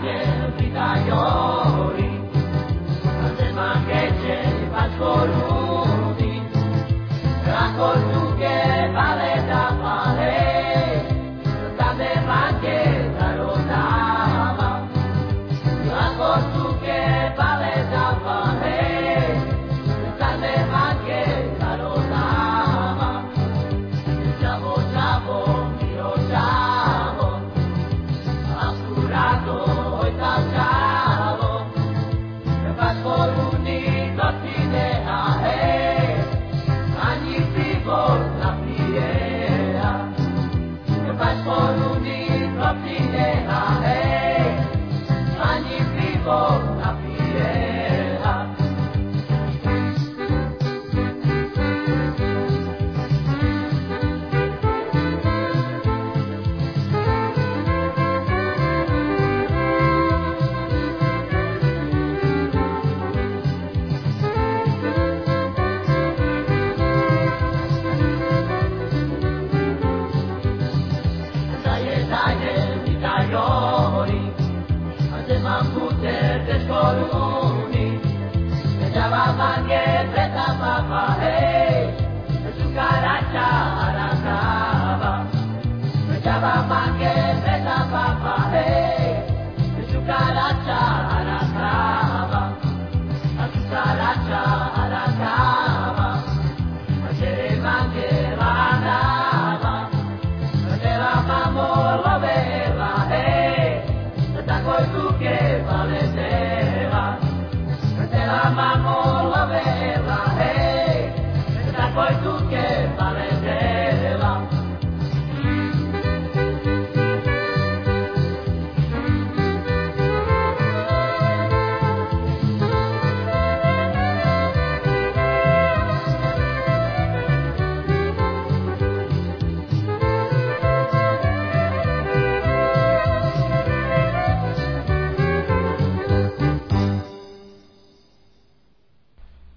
Dios. follow me. Mormoni, se llama Manuel.